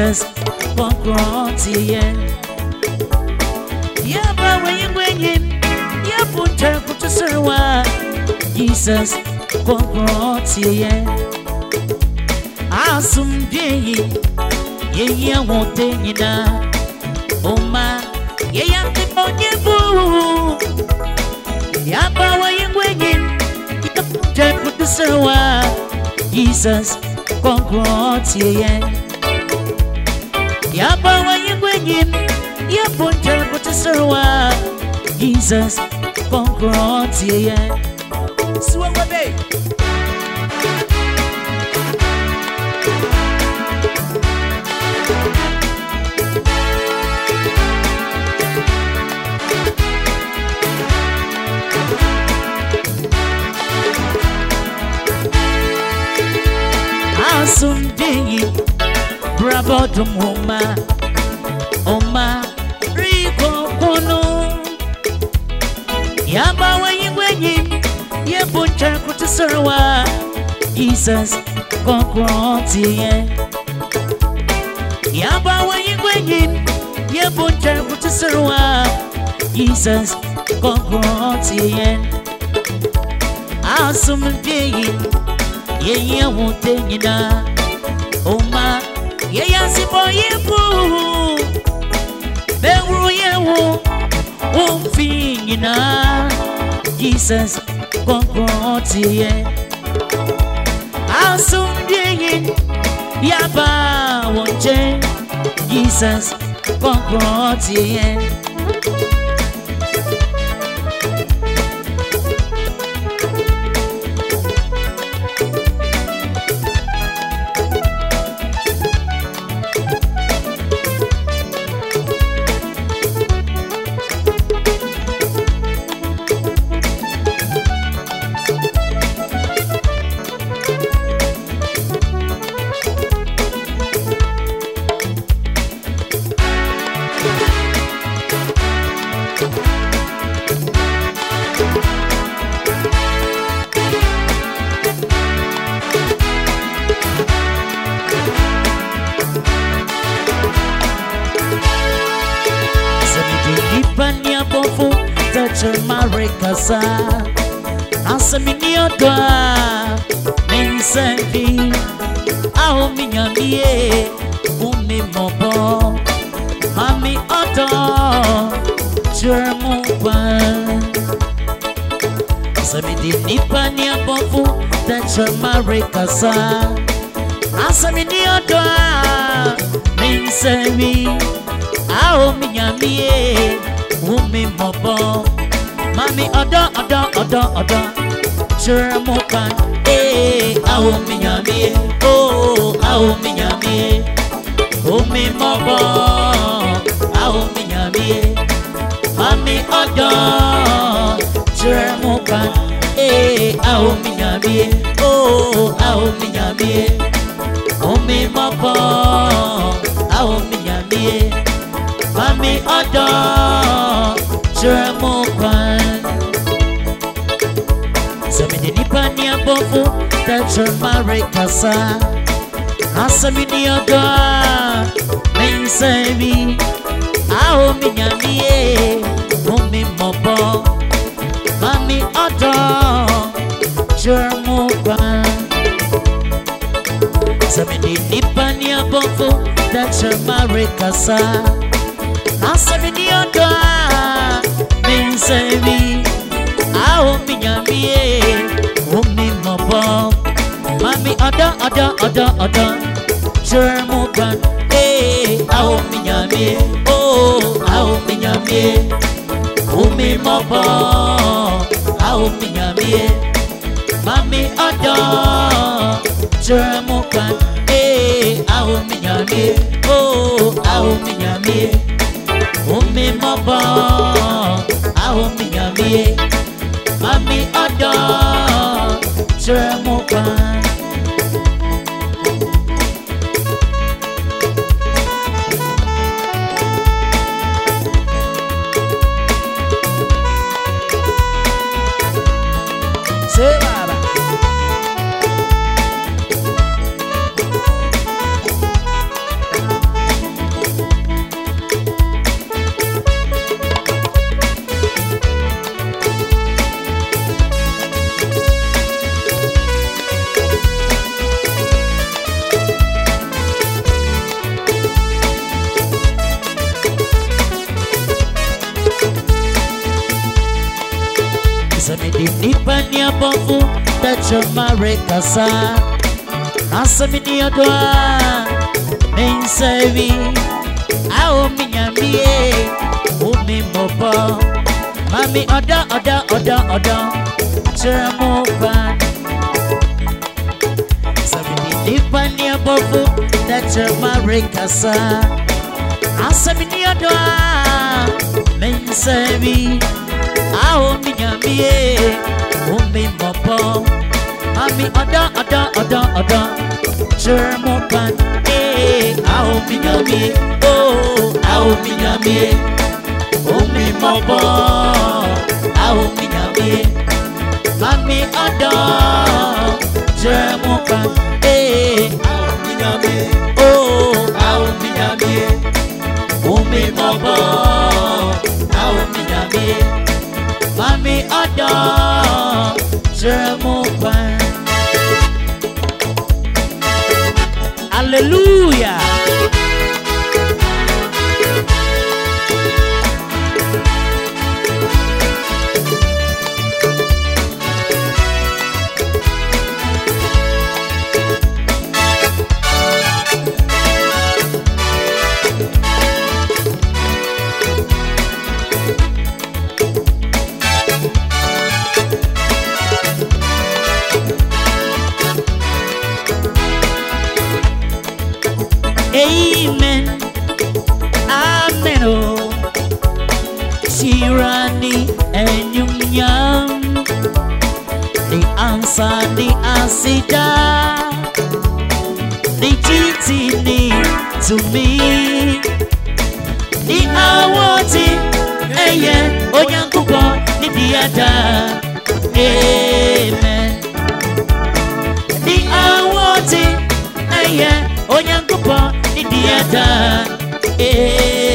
Jesus Pokrotie Yaba Waywenyim Yabu Turku to Serwa Jesus Pokrotie Asum Pei Yea Wotenina Oma Yea Timonyebu Yaba Waywenyim Yabu Turku to Serwa Jesus Pokrotie yang gue ya wayegwenye Yabonjel kuteserwa Jesus bangkrut ye Suwa kwa day Asum dingi sabodum uma uma riko kunu yaba wayingwenyi yebuncha kutisirwa Jesus konkontiye yaba wayingwenyi yebuncha kutisirwa Jesus konkontiye asumbiye yeye wote nyina uma yeyasipo yiku mewuru yewu umfi nyina jesus kɔnkɔn ye. asundeyin yaba wɔn nkyɛn jesus kɔnkɔn tiɛ. kasa asɛm ni odwa a me aho me nyameɛ wo me mmɔbɔ ma me ɔdɔ kyerɛ mu kwa sɛ di nnipa ne abɔfo da kyerɛ mare kasa asɛm ni odwa a me nsɛm bi aho me nyameɛ wo me mmɔbɔ Mami ọ̀dọ́ ọ̀dọ́ ọ̀dọ́ ọ̀dọ́ ṣọ́ra mo pa eh, ee àwọn mi yàn mí ooo oh, awo mi yàn mí omi mọ́ bọ́ awo mi yàn mí mami ọ̀dọ́ ṣọ́ra mo pa eh, ee àwọn mi yàn mí ooo oh, awo mi yàn mí. That's mpofu tetremari Asa asɛmi ni ɔdɔ a me nsɛmi aho mi nyamie mo mi mɔbɔ mami ɔdɔ kyerɛ mo kwa sɛmi ni nipa ni abɔfo tetremari kasa asɛmi ni ɔdɔ a me nsɛmi aho mi e. above. Mami ada ada ada ada. Shermukan, eh, ao minyami, oh, ao minyami. Umi mobo, ao minyami. Mami ada. Shermukan, eh, ao minyami, oh, ao minyami. Umi mobo, ao minyami. Mami ada. Mr. Mokan. ni abɔfo da chama rekasa asɛm ni ɔdɔ a sevi, nsa mi awo me nyamie wo me mami ɔdɔ ɔdɔ ɔdɔ ɔdɔ kyerɛ mo ban nipa ni abɔfo bɛkyɛ ma rekasa asɛm ni ɔdɔ a me nsa bi awo me nyamie omi mọ̀bọ́ àmì ọ̀dọ́ ọ̀dọ́ ọ̀dọ́ ọ̀dọ́ ṣẹ́rẹ́mọ́ pan ee àwọn omi yàn mí ooo àwọn omi yàn mí omi mọ̀bọ́ àwọn omi yàn mí àmì ọ̀dọ́ ṣẹ́rẹ́mọ́ pan ee àwọn omi yàn mí. to me. Ìhàwọ̀ tí ẹyẹ ó yá ń kúkọ níbi àdá. Amen. Ìhàwọ̀ tí ẹyẹ ó yá ń kúkọ níbi àdá. Amen.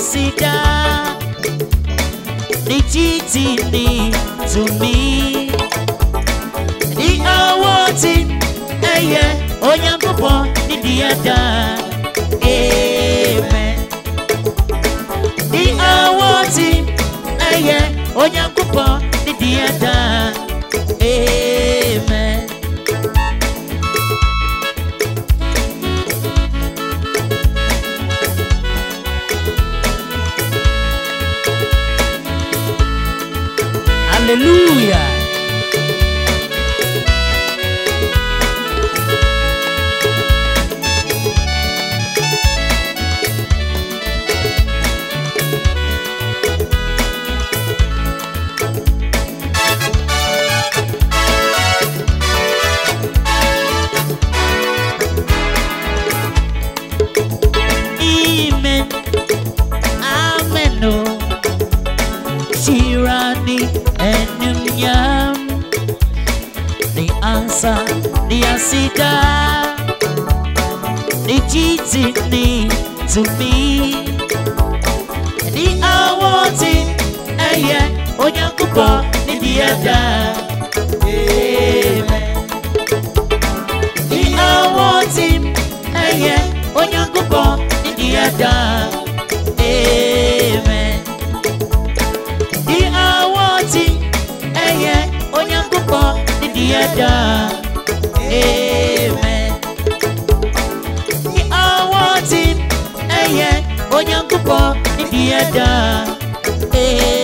sida ni titini tumi ni awoti eye onyankopɔn ni diada amen ni awoti eye onyankopɔn ni diada amen. Aleluya. the altar. Amen. In our team, hey, yeah, on your good boy, in the altar. Amen. In our team, hey, yeah, on your good boy, in the Amen. In our team, hey, yeah, on your good boy, in the altar.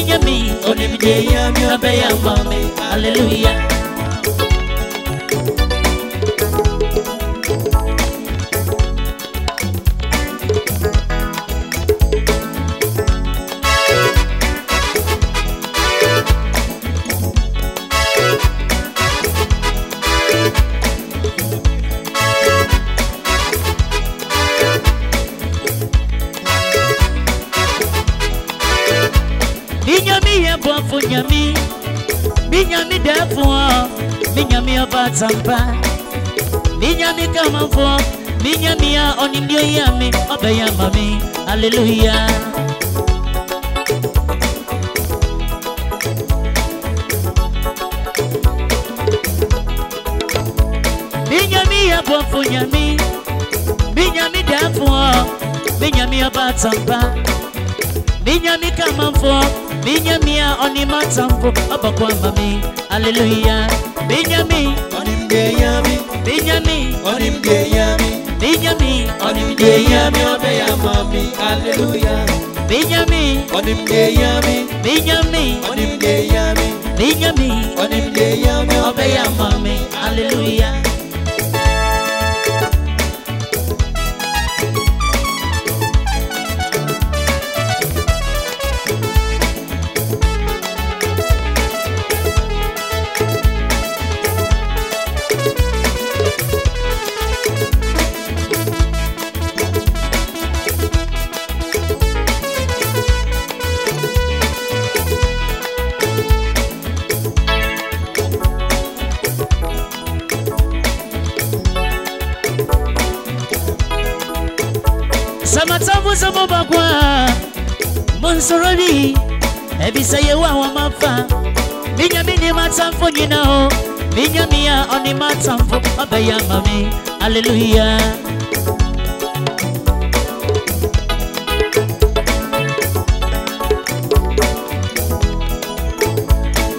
Inyami, onimide yamyo, abeya mami, hallelujah. minyami minya mi kama mfo mia ya onimdio yami obeya mami haleluya minyami ya bofu nyami minya dafuo minyami minya mi kama mfo minyami ya onimatampo obakwa mami haleluya Benjamin onim geyami Benjamin onim geyami Benjamin onim geyami obe ya mami hallelujah Benjamin onim geyami Benjamin onim geyami Benjamin onim geyami obe ya mami hallelujah Abusa Boba Qua Monsoroni Yewa Wamafa Minya Mini Matamfo Nina Minya Mia Oni Matamfo Abaya Mami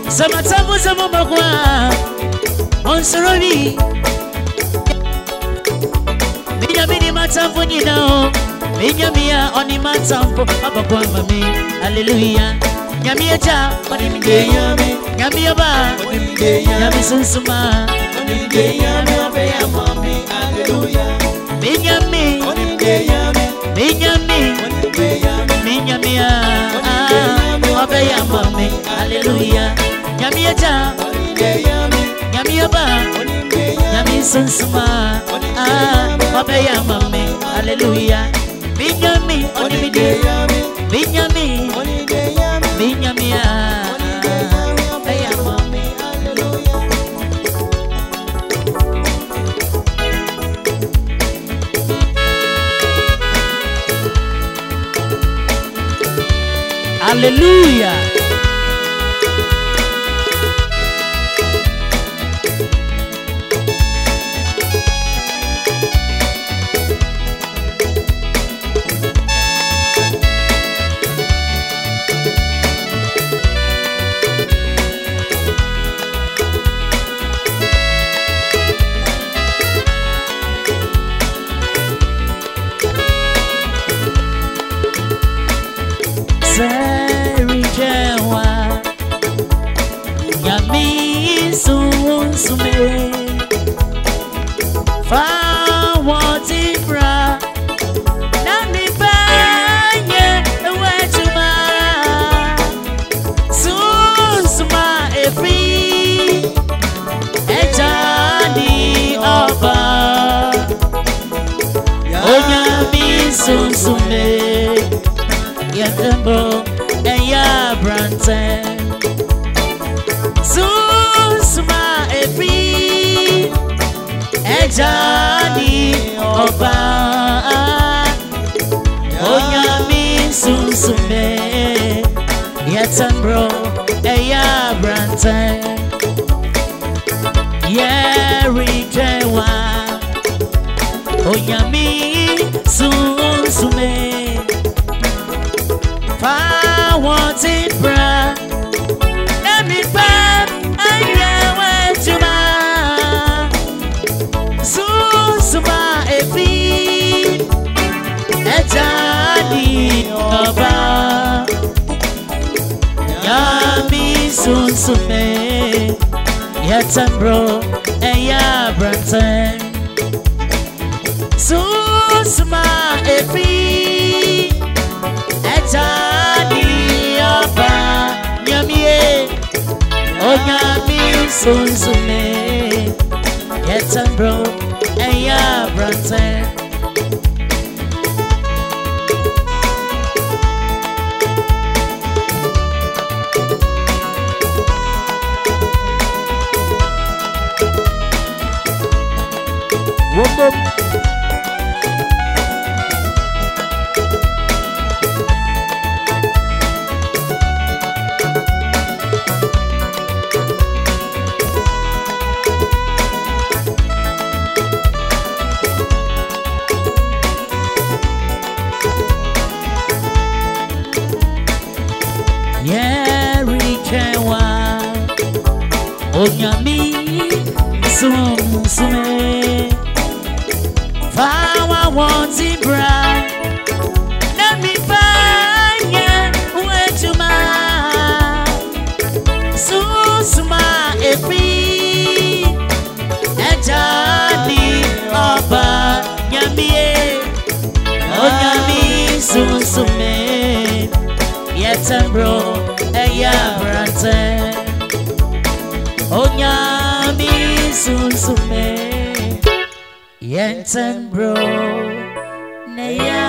Samatamu Zamoma Qua Minya Mini Matamfo Nina Minyamia oni matampo matambo kwa mami Hallelujah Nyamia cha oni mde yami Nyamia ba oni mde yami Nyami sunsuma oni mde yami abe ya mami Hallelujah Minyami oni mde yami Minyami oni mde yami Minyamia abe ah, ya mami Hallelujah Nyamia cha oni mde yami Nyamia ba oni mde yami Nyami sunsuma oni ah abe ya mami Hallelujah Ah. Hallelujah. tẹ. Súnsúnmá èbí ẹja ní ọba. Onyami súnsúnmé yẹtẹ̀mbrọ̀ ẹ̀yà abrantẹ̀. Yẹ́rì jẹ́ wá. Onyami susume, Fáwọn ti brẹ̀. ya mi ọba nyami sunsume yatambro ẹyà abrantẹ sunsuma efi ẹja ni ọba nyamie onyami sunsume yatambro ya abrantẹ. Rub them. onyami sum sume. wọ́n ti bra. Nami fanya wetuma susuma efi ẹja ni ọba nyamie onyami susume yẹtẹmbro ẹyẹ abrantẹ onyami susume. Yensen bro, na